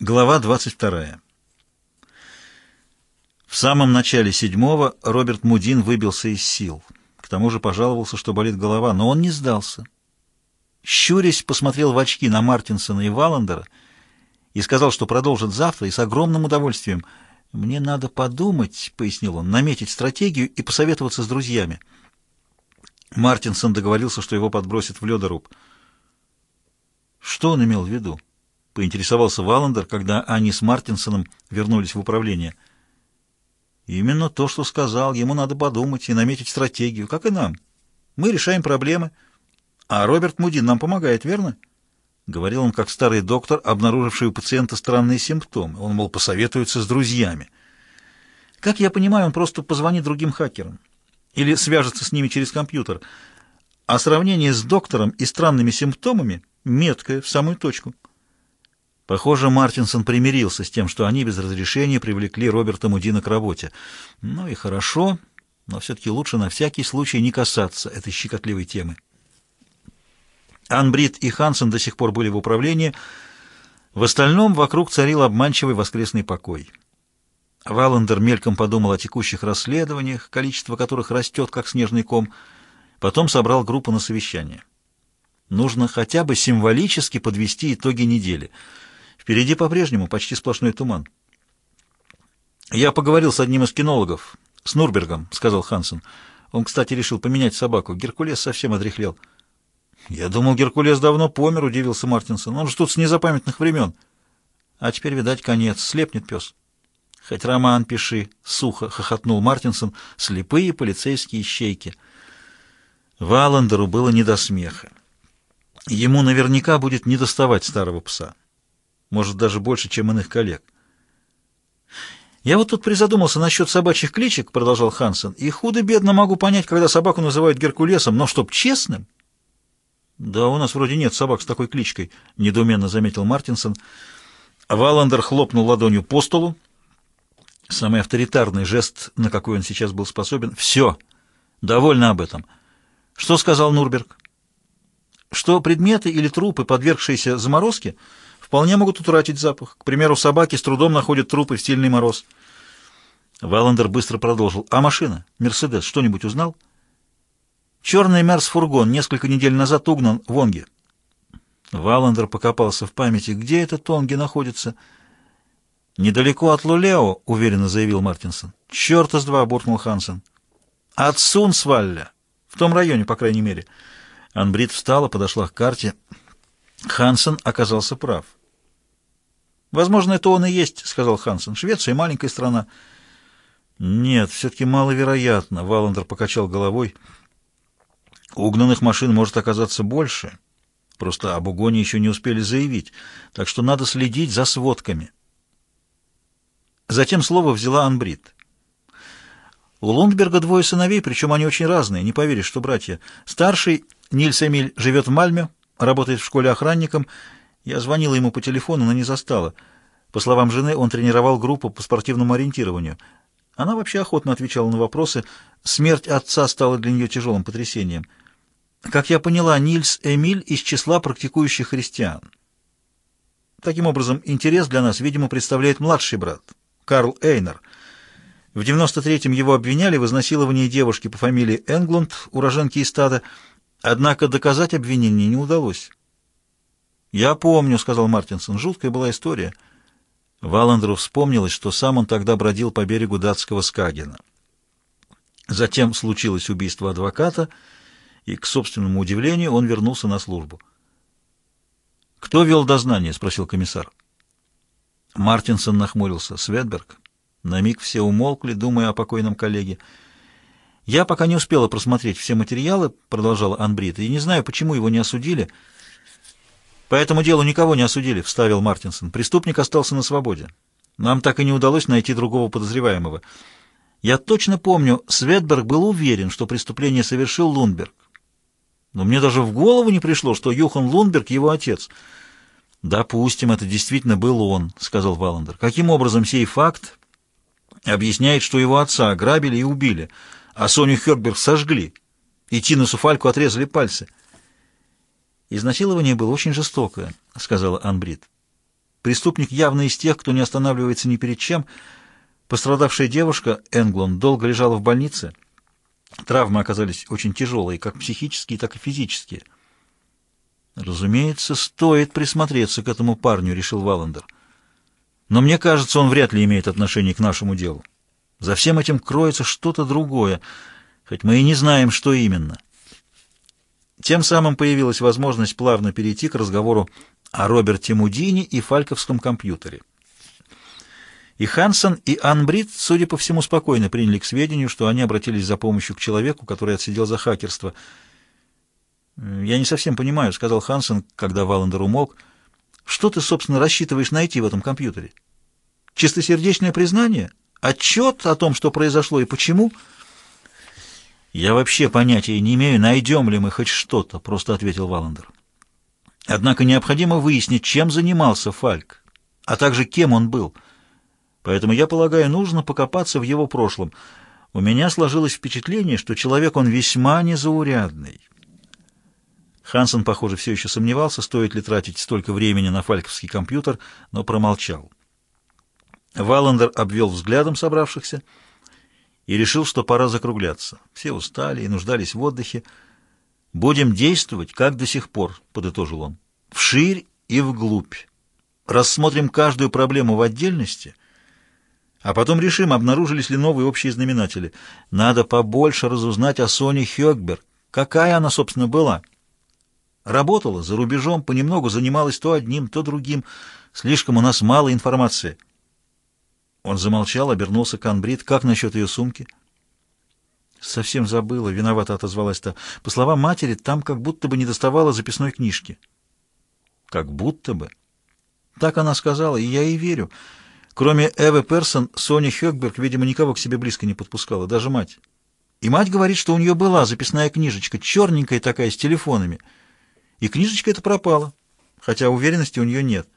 Глава 22. В самом начале седьмого Роберт Мудин выбился из сил. К тому же пожаловался, что болит голова, но он не сдался. Щурясь, посмотрел в очки на Мартинсона и Валандера и сказал, что продолжит завтра и с огромным удовольствием. «Мне надо подумать», — пояснил он, — «наметить стратегию и посоветоваться с друзьями». Мартинсон договорился, что его подбросят в ледоруб. Что он имел в виду? Поинтересовался Валандер, когда они с Мартинсоном вернулись в управление. Именно то, что сказал. Ему надо подумать и наметить стратегию, как и нам. Мы решаем проблемы, а Роберт Мудин нам помогает, верно? Говорил он, как старый доктор, обнаруживший у пациента странные симптомы. Он, мол, посоветуется с друзьями. Как я понимаю, он просто позвонит другим хакерам или свяжется с ними через компьютер. А сравнение с доктором и странными симптомами меткое, в самую точку. Похоже, Мартинсон примирился с тем, что они без разрешения привлекли Роберта Мудина к работе. Ну и хорошо, но все-таки лучше на всякий случай не касаться этой щекотливой темы. Анбрид и Хансен до сих пор были в управлении. В остальном вокруг царил обманчивый воскресный покой. Валандер мельком подумал о текущих расследованиях, количество которых растет, как снежный ком. Потом собрал группу на совещание. Нужно хотя бы символически подвести итоги недели — Впереди по-прежнему почти сплошной туман. «Я поговорил с одним из кинологов, с Нурбергом», — сказал Хансен. «Он, кстати, решил поменять собаку. Геркулес совсем отрехлел». «Я думал, Геркулес давно помер», — удивился Мартинсон. «Он же тут с незапамятных времен». «А теперь, видать, конец. Слепнет пес». «Хоть роман пиши», — сухо хохотнул Мартинсон. «Слепые полицейские щейки». Валандеру было не до смеха. Ему наверняка будет недоставать старого пса может, даже больше, чем иных коллег. «Я вот тут призадумался насчет собачьих кличек», — продолжал Хансен, «и худо-бедно могу понять, когда собаку называют Геркулесом, но чтоб честным...» «Да у нас вроде нет собак с такой кличкой», — недоуменно заметил Мартинсон. Валандер хлопнул ладонью по столу. Самый авторитарный жест, на какой он сейчас был способен. «Все! Довольно об этом. Что сказал Нурберг?» «Что предметы или трупы, подвергшиеся заморозке...» вполне могут утратить запах. К примеру, собаки с трудом находят трупы в сильный мороз. Валандер быстро продолжил. «А машина? Мерседес? Что-нибудь узнал?» «Черный Мерс-фургон несколько недель назад угнан в Онге». Валандер покопался в памяти. «Где этот Онге находится?» «Недалеко от Лулео», — уверенно заявил Мартинсон. «Черта с два», — буркнул Хансен. «От Сунсвалля. В том районе, по крайней мере». Анбрид встала, подошла к карте. Хансен оказался прав. «Возможно, это он и есть», — сказал Хансен. «Швеция — маленькая страна». «Нет, все-таки маловероятно», — Валандер покачал головой. «Угнанных машин может оказаться больше. Просто об угоне еще не успели заявить, так что надо следить за сводками». Затем слово взяла Анбрид. У Лундберга двое сыновей, причем они очень разные, не поверишь, что братья. Старший, Нильс Эмиль, живет в Мальме, работает в школе охранником, я звонила ему по телефону, но не застала. По словам жены, он тренировал группу по спортивному ориентированию. Она вообще охотно отвечала на вопросы. Смерть отца стала для нее тяжелым потрясением. Как я поняла, Нильс Эмиль из числа практикующих христиан. Таким образом, интерес для нас, видимо, представляет младший брат, Карл Эйнер. В 93-м его обвиняли в изнасиловании девушки по фамилии Энглунд, уроженки из стада, однако доказать обвинение не удалось. «Я помню», — сказал Мартинсон, — «жуткая была история». Валандру вспомнилось, что сам он тогда бродил по берегу датского Скагена. Затем случилось убийство адвоката, и, к собственному удивлению, он вернулся на службу. «Кто вел дознание?» — спросил комиссар. Мартинсон нахмурился. «Светберг». На миг все умолкли, думая о покойном коллеге. «Я пока не успела просмотреть все материалы», — продолжала Анбрид, — «и не знаю, почему его не осудили». «По этому делу никого не осудили», — вставил Мартинсон. «Преступник остался на свободе. Нам так и не удалось найти другого подозреваемого. Я точно помню, Светберг был уверен, что преступление совершил Лунберг. Но мне даже в голову не пришло, что Юхан Лунберг — его отец». «Допустим, это действительно был он», — сказал Валандер. «Каким образом сей факт объясняет, что его отца ограбили и убили, а Соню Херберг сожгли, и Тинусу Фальку отрезали пальцы?» «Изнасилование было очень жестокое», — сказала Анбрид. Преступник явно из тех, кто не останавливается ни перед чем. Пострадавшая девушка, Энглон, долго лежала в больнице. Травмы оказались очень тяжелые, как психические, так и физические. «Разумеется, стоит присмотреться к этому парню», — решил Валандер. «Но мне кажется, он вряд ли имеет отношение к нашему делу. За всем этим кроется что-то другое, хоть мы и не знаем, что именно». Тем самым появилась возможность плавно перейти к разговору о Роберте Мудини и фальковском компьютере. И Хансен, и Анбрид, судя по всему, спокойно приняли к сведению, что они обратились за помощью к человеку, который отсидел за хакерство. «Я не совсем понимаю», — сказал Хансен, когда Валандер умолк. «Что ты, собственно, рассчитываешь найти в этом компьютере? Чистосердечное признание? Отчет о том, что произошло и почему?» «Я вообще понятия не имею, найдем ли мы хоть что-то», — просто ответил Валандер. «Однако необходимо выяснить, чем занимался Фальк, а также кем он был. Поэтому, я полагаю, нужно покопаться в его прошлом. У меня сложилось впечатление, что человек он весьма незаурядный». Хансен, похоже, все еще сомневался, стоит ли тратить столько времени на фальковский компьютер, но промолчал. Валандер обвел взглядом собравшихся — и решил, что пора закругляться. Все устали и нуждались в отдыхе. «Будем действовать, как до сих пор», — подытожил он, — «вширь и вглубь. Рассмотрим каждую проблему в отдельности, а потом решим, обнаружились ли новые общие знаменатели. Надо побольше разузнать о Соне Хёкберг. Какая она, собственно, была?» Работала за рубежом, понемногу занималась то одним, то другим. Слишком у нас мало информации. Он замолчал, обернулся к Анбрид. «Как насчет ее сумки?» «Совсем забыла», — виновато отозвалась та. «По словам матери, там как будто бы не доставала записной книжки». «Как будто бы?» Так она сказала, и я ей верю. Кроме Эвы Персон, Соня Хёкберг, видимо, никого к себе близко не подпускала, даже мать. И мать говорит, что у нее была записная книжечка, черненькая такая, с телефонами. И книжечка эта пропала, хотя уверенности у нее нет.